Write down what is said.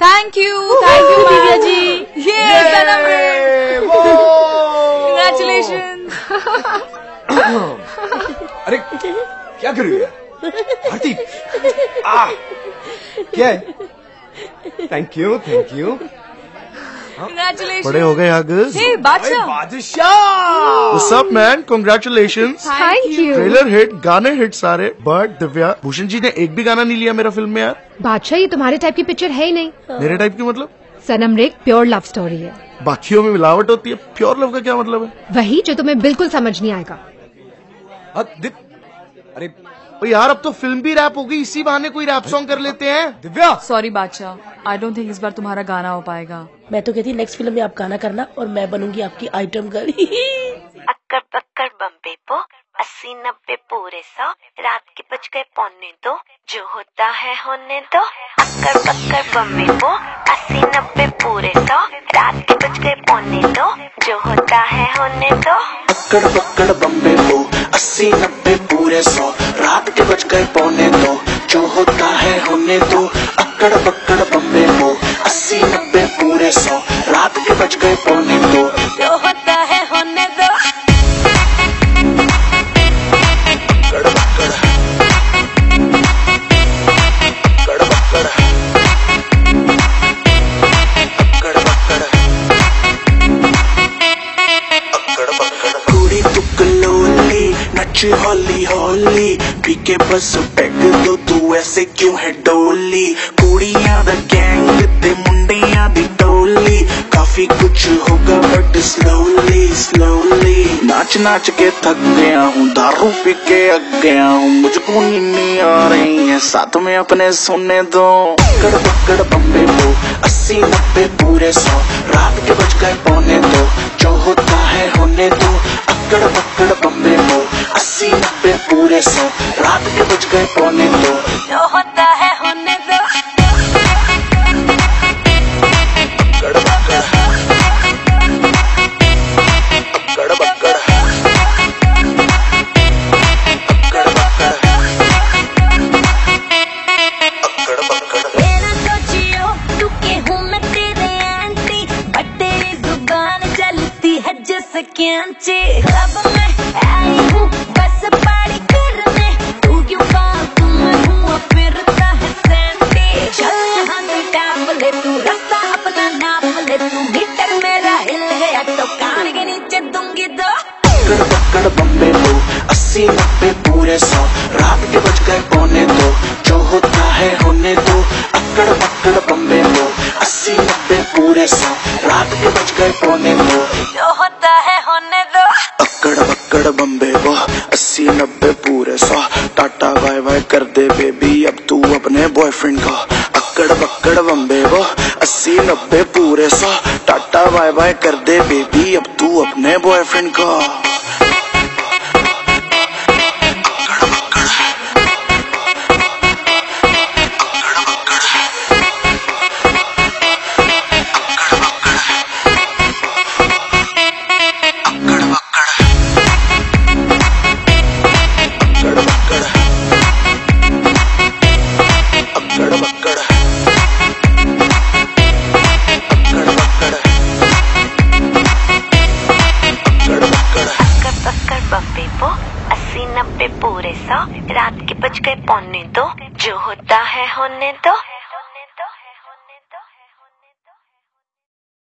Thank you thank you Divya ji ये सनम रे कंग्रेचुलेशन अरे क्या कर रही है भारती आ! क्या है? Thank you thank you congratulation बड़े हो गए hey Badshah. Badshah. What's up man? Thank you trailer hit गाने हिट सारे बट दिव्या भूषण जी ने एक भी गाना नहीं लिया मेरा फ़िल्म में यार। बादशाह ये तुम्हारे टाइप की पिक्चर है ही नहीं। मेरे टाइप की मतलब? सनम रेख प्योर लव स्टोरी है। बाकियों में मिलावट होती है प्योर लव का क्या मतलब है? वही जो तुम्हें बिल्कुल समझ नहीं आएगा। हाँ, अरे यार अब तो फ़िल्म भी रैप हो गई इसी बहाने कोई रैप सॉन्ग कर लेते हैं। दिव्या! सॉरी बादशाह। आई डोंट थिंक इस बार तुम्हारा गाना हो पाएगा। मैं तो कहती नेक्स्ट फ़िल्म में आप गाना करना और मैं बनूँगी आपकी आइटम गर्ल अक्कड़ पक्कड़ बम्बे पो अस्सी नब्बे पूरे सौ रात के बज गए पौने दो जो होता है होने दो। अक्कड़ पक्कड़ बम्बे पो अस्सी नब्बे पूरे सौ रात के बज गए पौने दो जो होता है होने दो। अक्कड़ पक्कड़ बम्बे हो अस्सी नब्बे पूरे सौ। रात के बज गए पौने दो। जो होता है होने दो। अक्कड़ पक्कड़ बम्बे हो अस्सी नब्बे पूरे सौ। रात के बज गए पौने हौली हौली पीके बस पैग दो, तू ऐसे क्यों है डोली? कुड़ियाँ दा गैंग ते मुंडियाँ दी टोली। काफ़ी कुछ होगा बट स्लोली स्लोली नाच नाच के थक गया हूँ, दारू पी के अग गया हूँ। मुझको नींद आ रही है, साथ में अपने सोने दो। पकड़ पकड़ बम्बे को अस्सी, नब्बे पूरे सौ। रात के बज गए पौने दो, जो होता है होने दो। अक्कड़ पकड़ बम्बे को अस्सी नब्बे पूरे सौ रात के बज गए पौने दो। जो होता है होने दो। पकड़ पकड़ पकड़ पकड़ पकड़ तू मीटर मेरा हिल गया तो कान के नीचे दूँगी दो। पकड़ पकड़ बम्बे हो अस्सी नब्बे पूरे सौ। रात के बज गए पौने दो जो होता है होने दो। अक्कड़ पकड़ बम्बे हो अस्सी नब्बे पूरे सौ। रात के बज गए पौने दो। जो होता है होने दो। अक्कड़ पकड़ बम्बे वो अस्सी नब्बे पूरे सौ। टाटा बाय बाय कर दे बेबी अब तू अपने बॉयफ्रेंड को पकड़ बम्बे वो। अस्सी, नब्बे पूरे सौ। टाटा बाय बाय कर दे बेबी। अब तू अपने बॉयफ्रेंड को। के बच गए पौने दो जो होता है होने दो।